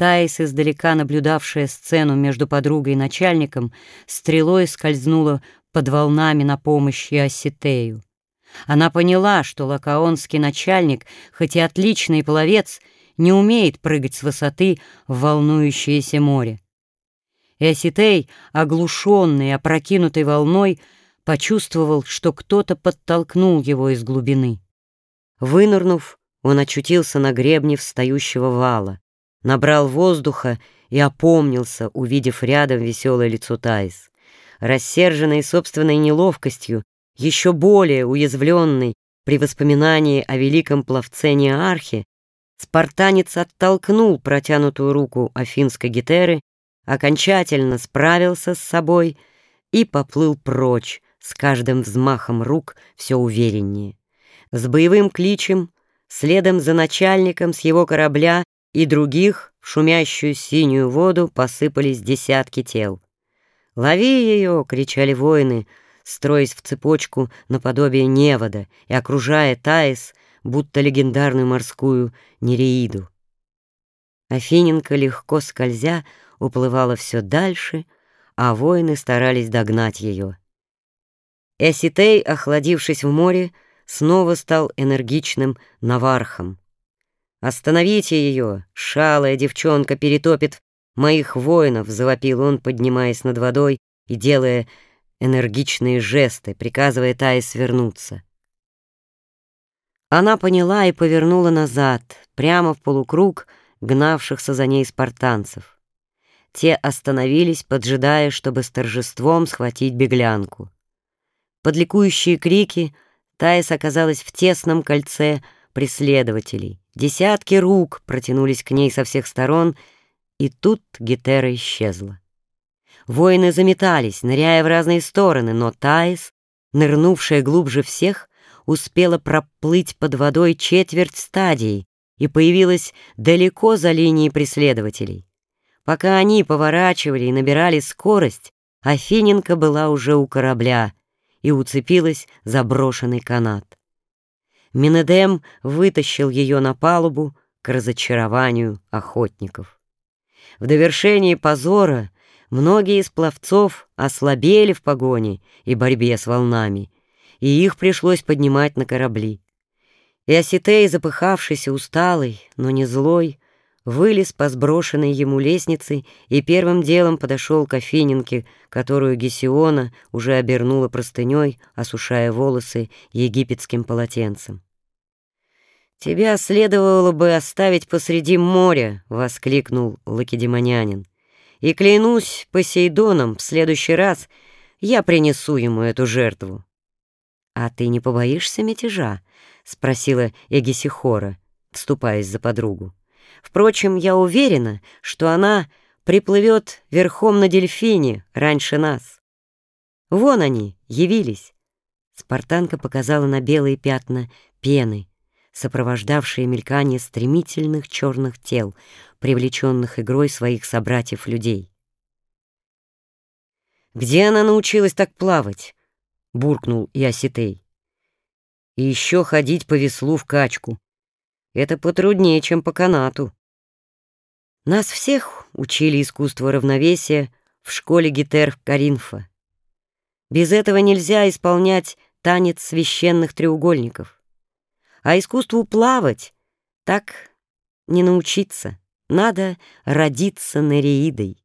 Таис, издалека наблюдавшая сцену между подругой и начальником, стрелой скользнула под волнами на помощь Иоситею. Она поняла, что лакаонский начальник, хоть и отличный пловец, не умеет прыгать с высоты в волнующееся море. Иоситей, оглушенный, опрокинутой волной, почувствовал, что кто-то подтолкнул его из глубины. Вынырнув, он очутился на гребне встающего вала, набрал воздуха и опомнился, увидев рядом веселое лицо Таис. Рассерженный собственной неловкостью, еще более уязвленный при воспоминании о великом пловце Неархе, спартанец оттолкнул протянутую руку афинской гетеры, окончательно справился с собой и поплыл прочь, с каждым взмахом рук все увереннее. С боевым кличем, следом за начальником с его корабля и других в шумящую синюю воду посыпались десятки тел. «Лови ее!» — кричали воины — строясь в цепочку наподобие невода и окружая Таис, будто легендарную морскую Нереиду. Афиненко, легко скользя, уплывала все дальше, а воины старались догнать ее. Эситей, охладившись в море, снова стал энергичным навархом. «Остановите ее! Шалая девчонка перетопит моих воинов!» — завопил он, поднимаясь над водой и делая энергичные жесты, приказывая Тае свернуться. Она поняла и повернула назад, прямо в полукруг гнавшихся за ней спартанцев. Те остановились, поджидая, чтобы с торжеством схватить беглянку. Под ликующие крики Таис оказалась в тесном кольце преследователей. Десятки рук протянулись к ней со всех сторон, и тут Гетера исчезла. Воины заметались, ныряя в разные стороны, но Таис, нырнувшая глубже всех, успела проплыть под водой четверть стадии и появилась далеко за линией преследователей. Пока они поворачивали и набирали скорость, Афиненко была уже у корабля и уцепилась за брошенный канат. Минедем вытащил ее на палубу к разочарованию охотников. В довершении позора Многие из пловцов ослабели в погоне и борьбе с волнами, и их пришлось поднимать на корабли. И Осетей, запыхавшийся, усталый, но не злой, вылез по сброшенной ему лестнице и первым делом подошел к Афиненке, которую Гесиона уже обернула простыней, осушая волосы египетским полотенцем. «Тебя следовало бы оставить посреди моря!» — воскликнул лакедемонянин. И клянусь Посейдоном, в следующий раз я принесу ему эту жертву. «А ты не побоишься мятежа?» — спросила Эгисихора, вступаясь за подругу. «Впрочем, я уверена, что она приплывет верхом на дельфине раньше нас. Вон они, явились». Спартанка показала на белые пятна пены, сопровождавшие мелькание стремительных черных тел, привлеченных игрой своих собратьев-людей. «Где она научилась так плавать?» — буркнул Иоситей. «И еще ходить по веслу в качку. Это потруднее, чем по канату». Нас всех учили искусству равновесия в школе Гетер Каринфа. Без этого нельзя исполнять танец священных треугольников а искусству плавать так не научиться. Надо родиться Нереидой.